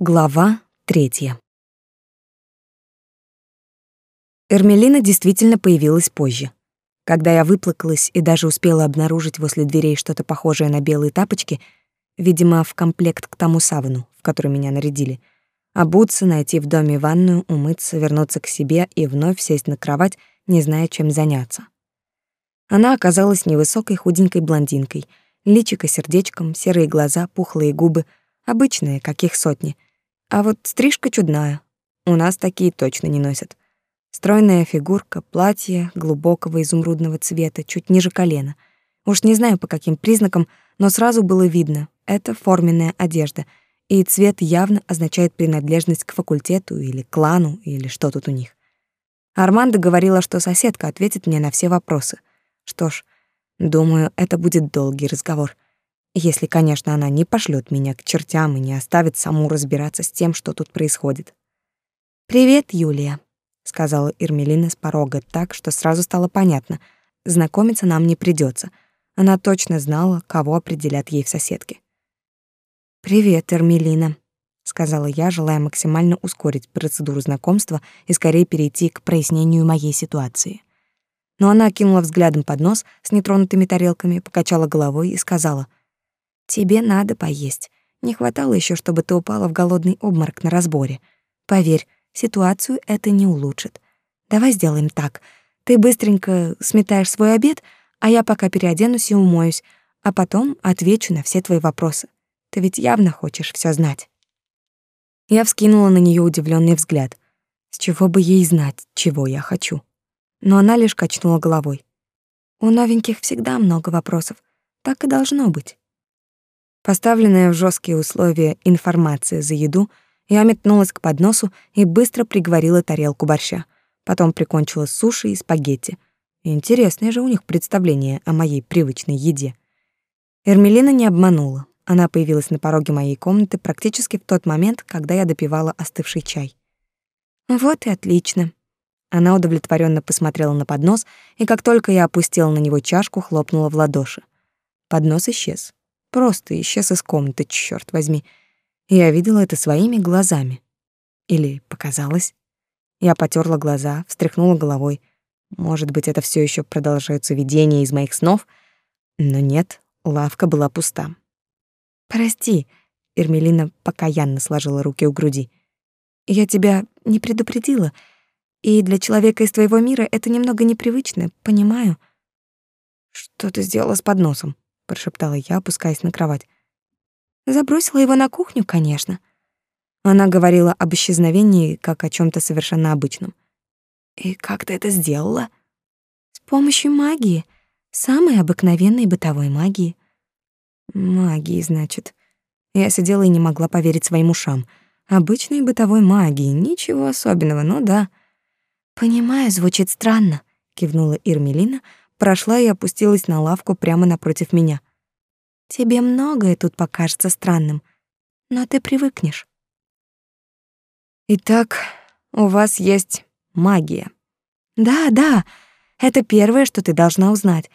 Глава третья. Эрмелина действительно появилась позже. Когда я выплакалась и даже успела обнаружить возле дверей что-то похожее на белые тапочки, видимо, в комплект к тому савану, в который меня нарядили, обуться, найти в доме ванную, умыться, вернуться к себе и вновь сесть на кровать, не зная, чем заняться. Она оказалась невысокой худенькой блондинкой, личико сердечком, серые глаза, пухлые губы, обычные, каких сотни — а вот стрижка чудная. У нас такие точно не носят. Стройная фигурка, платье глубокого изумрудного цвета, чуть ниже колена. Уж не знаю по каким признакам, но сразу было видно — это форменная одежда, и цвет явно означает принадлежность к факультету или клану, или что тут у них. Армандо говорила, что соседка ответит мне на все вопросы. Что ж, думаю, это будет долгий разговор — если, конечно, она не пошлет меня к чертям и не оставит саму разбираться с тем, что тут происходит. «Привет, Юлия», — сказала Ирмелина с порога так, что сразу стало понятно. Знакомиться нам не придется. Она точно знала, кого определят ей в соседке. «Привет, Эрмелина», — сказала я, желая максимально ускорить процедуру знакомства и скорее перейти к прояснению моей ситуации. Но она кинула взглядом под нос с нетронутыми тарелками, покачала головой и сказала — Тебе надо поесть. Не хватало еще, чтобы ты упала в голодный обморок на разборе. Поверь, ситуацию это не улучшит. Давай сделаем так. Ты быстренько сметаешь свой обед, а я пока переоденусь и умоюсь, а потом отвечу на все твои вопросы. Ты ведь явно хочешь все знать. Я вскинула на нее удивленный взгляд. С чего бы ей знать, чего я хочу? Но она лишь качнула головой. У новеньких всегда много вопросов. Так и должно быть. Поставленная в жесткие условия информация за еду, я метнулась к подносу и быстро приговорила тарелку борща. Потом прикончила суши и спагетти. Интересное же у них представление о моей привычной еде. Эрмелина не обманула. Она появилась на пороге моей комнаты практически в тот момент, когда я допивала остывший чай. Вот и отлично. Она удовлетворенно посмотрела на поднос, и как только я опустила на него чашку, хлопнула в ладоши. Поднос исчез. Просто исчез из комнаты, черт возьми. Я видела это своими глазами. Или показалось? Я потерла глаза, встряхнула головой. Может быть, это все еще продолжаются видения из моих снов? Но нет, лавка была пуста. «Прости», — Эрмелина покаянно сложила руки у груди. «Я тебя не предупредила, и для человека из твоего мира это немного непривычно, понимаю». «Что ты сделала с подносом?» Прошептала я, опускаясь на кровать. Забросила его на кухню, конечно. Она говорила об исчезновении как о чем то совершенно обычном. И как ты это сделала? С помощью магии, самой обыкновенной бытовой магии. Магии, значит. Я сидела и не могла поверить своим ушам. Обычной бытовой магии, ничего особенного, ну да. Понимаю, звучит странно, кивнула Ирмелина, прошла и опустилась на лавку прямо напротив меня. Тебе многое тут покажется странным, но ты привыкнешь. Итак, у вас есть магия. Да, да, это первое, что ты должна узнать.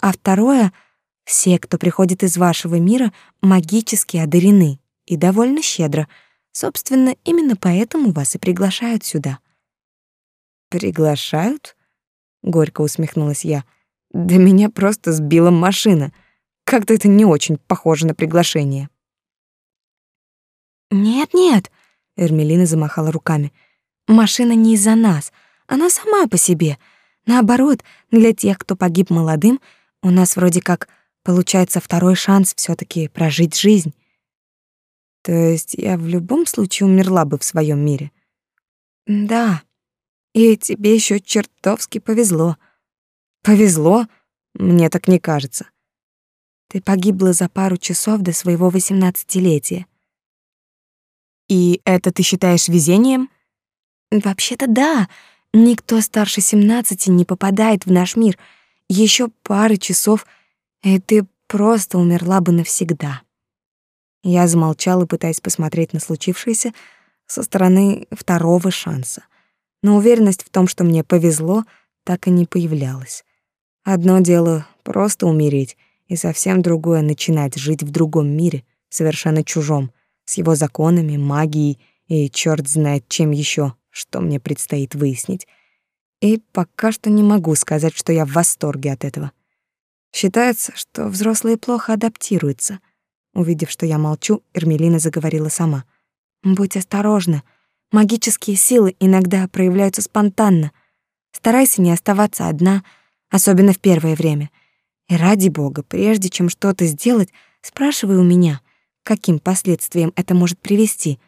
А второе — все, кто приходит из вашего мира, магически одарены и довольно щедро. Собственно, именно поэтому вас и приглашают сюда. «Приглашают?» — горько усмехнулась я — да меня просто сбила машина. Как-то это не очень похоже на приглашение. Нет-нет, Эрмелина замахала руками. Машина не из-за нас, она сама по себе. Наоборот, для тех, кто погиб молодым, у нас вроде как получается второй шанс все таки прожить жизнь. То есть я в любом случае умерла бы в своем мире. Да. И тебе еще чертовски повезло. Повезло? Мне так не кажется. Ты погибла за пару часов до своего восемнадцатилетия. И это ты считаешь везением? Вообще-то да. Никто старше семнадцати не попадает в наш мир. Еще пары часов, и ты просто умерла бы навсегда. Я замолчала, пытаясь посмотреть на случившееся со стороны второго шанса. Но уверенность в том, что мне повезло, так и не появлялась. Одно дело просто умереть, и совсем другое начинать жить в другом мире, совершенно чужом, с его законами, магией и черт знает чем еще, что мне предстоит выяснить. И пока что не могу сказать, что я в восторге от этого. Считается, что взрослые плохо адаптируются. Увидев, что я молчу, Эрмелина заговорила сама. «Будь осторожна. Магические силы иногда проявляются спонтанно. Старайся не оставаться одна, особенно в первое время. И ради бога, прежде чем что-то сделать, спрашивай у меня, каким последствиям это может привести.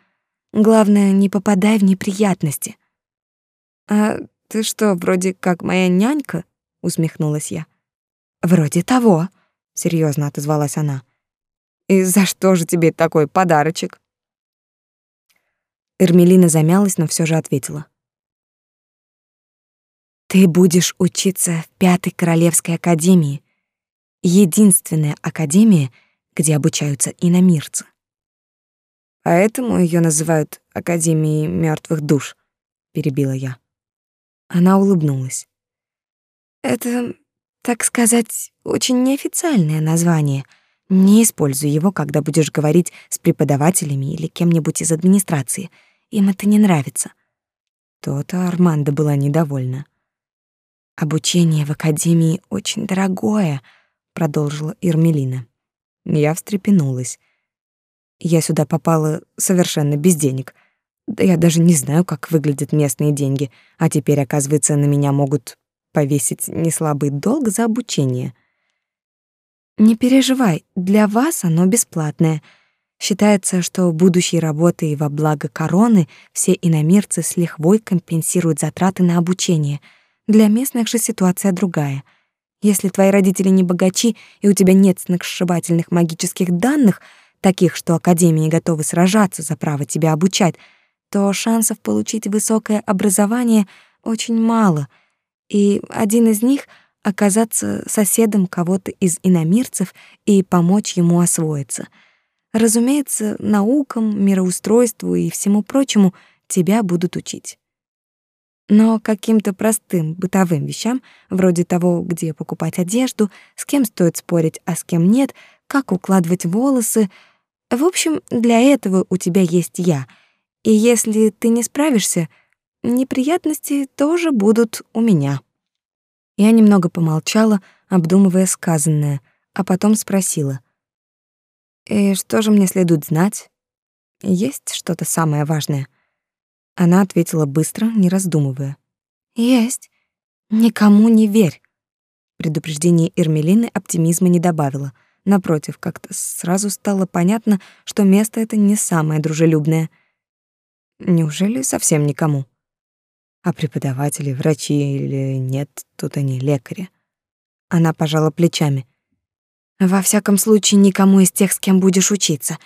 Главное, не попадай в неприятности. А ты что, вроде как моя нянька? усмехнулась я. Вроде того, серьезно отозвалась она. И за что же тебе такой подарочек? Эрмелина замялась, но все же ответила. Ты будешь учиться в Пятой Королевской академии, единственная академия, где обучаются иномирцы. Поэтому ее называют Академией мертвых душ, перебила я. Она улыбнулась. Это, так сказать, очень неофициальное название. Не используй его, когда будешь говорить с преподавателями или кем-нибудь из администрации. Им это не нравится. То-то Армандо была недовольна. Обучение в академии очень дорогое, продолжила Ирмелина. Я встрепенулась. Я сюда попала совершенно без денег. Да я даже не знаю, как выглядят местные деньги, а теперь, оказывается, на меня могут повесить неслабый долг за обучение. Не переживай, для вас оно бесплатное. Считается, что будущей работой во благо короны все иномирцы с лихвой компенсируют затраты на обучение — для местных же ситуация другая. Если твои родители не богачи и у тебя нет сногсшибательных магических данных, таких, что академии готовы сражаться за право тебя обучать, то шансов получить высокое образование очень мало. И один из них — оказаться соседом кого-то из иномирцев и помочь ему освоиться. Разумеется, наукам, мироустройству и всему прочему тебя будут учить. Но каким-то простым бытовым вещам, вроде того, где покупать одежду, с кем стоит спорить, а с кем нет, как укладывать волосы, в общем, для этого у тебя есть я. И если ты не справишься, неприятности тоже будут у меня. Я немного помолчала, обдумывая сказанное, а потом спросила: "И что же мне следует знать? Есть что-то самое важное?" Она ответила быстро, не раздумывая. «Есть. Никому не верь». Предупреждение Эрмелины оптимизма не добавило. Напротив, как-то сразу стало понятно, что место это не самое дружелюбное. Неужели совсем никому? А преподаватели, врачи или нет, тут они лекари. Она пожала плечами. Во всяком случае, никому из тех, с кем будешь учиться.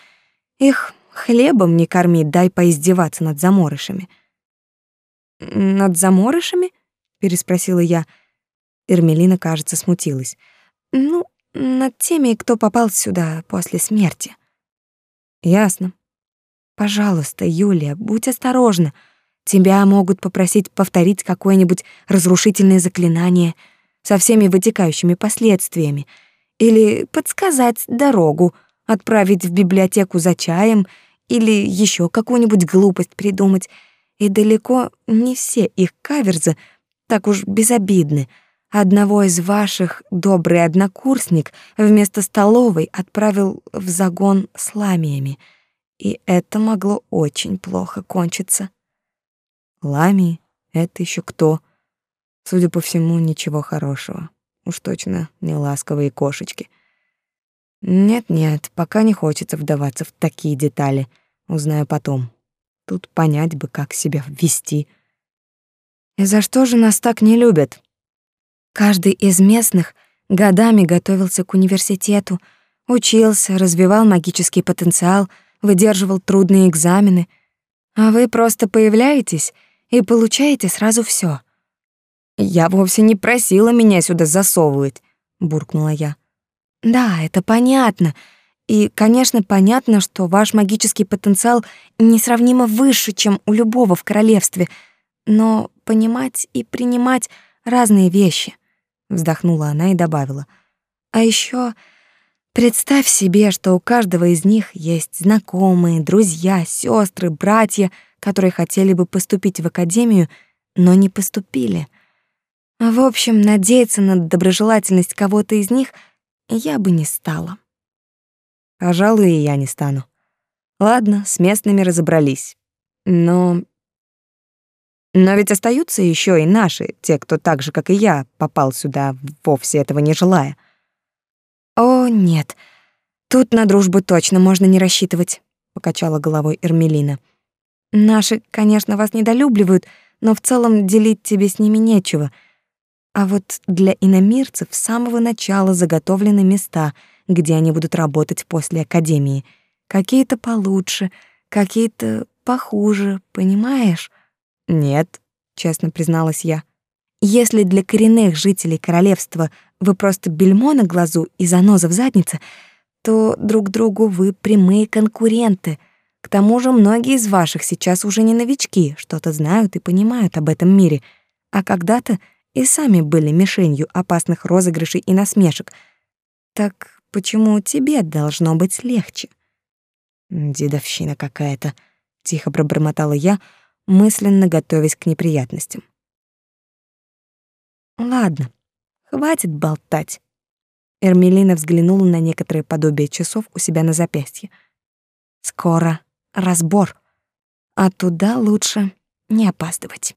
Их Хлебом не корми, дай поиздеваться над заморышами. Над заморышами? переспросила я. Эрмелина, кажется, смутилась. Ну, над теми, кто попал сюда после смерти. Ясно. Пожалуйста, Юлия, будь осторожна. Тебя могут попросить повторить какое-нибудь разрушительное заклинание со всеми вытекающими последствиями или подсказать дорогу, отправить в библиотеку за чаем или еще какую-нибудь глупость придумать. И далеко не все их каверзы так уж безобидны. Одного из ваших добрый однокурсник вместо столовой отправил в загон с ламиями, и это могло очень плохо кончиться. Ламии — это еще кто? Судя по всему, ничего хорошего. Уж точно не ласковые кошечки — нет-нет, пока не хочется вдаваться в такие детали. Узнаю потом. Тут понять бы, как себя вести. И за что же нас так не любят? Каждый из местных годами готовился к университету, учился, развивал магический потенциал, выдерживал трудные экзамены. А вы просто появляетесь и получаете сразу все. «Я вовсе не просила меня сюда засовывать», — буркнула я. Да, это понятно. И, конечно, понятно, что ваш магический потенциал несравнимо выше, чем у любого в королевстве. Но понимать и принимать разные вещи. Вздохнула она и добавила. А еще Представь себе, что у каждого из них есть знакомые, друзья, сестры, братья, которые хотели бы поступить в академию, но не поступили. В общем, надеяться на доброжелательность кого-то из них я бы не стала. Пожалуй, и я не стану. Ладно, с местными разобрались. Но... Но ведь остаются еще и наши, те, кто так же, как и я, попал сюда, вовсе этого не желая. О, нет, тут на дружбу точно можно не рассчитывать, покачала головой Эрмелина. Наши, конечно, вас недолюбливают, но в целом делить тебе с ними нечего. А вот для иномирцев с самого начала заготовлены места, где они будут работать после академии. Какие-то получше, какие-то похуже, понимаешь? Нет, честно призналась я. Если для коренных жителей королевства вы просто бельмо на глазу и заноза в заднице, то друг другу вы прямые конкуренты. К тому же многие из ваших сейчас уже не новички, что-то знают и понимают об этом мире, а когда-то и сами были мишенью опасных розыгрышей и насмешек. Так почему тебе должно быть легче? Дедовщина какая-то, тихо пробормотала я, мысленно готовясь к неприятностям. Ладно, хватит болтать. Эрмелина взглянула на некоторые подобия часов у себя на запястье. Скоро разбор, а туда лучше не опаздывать.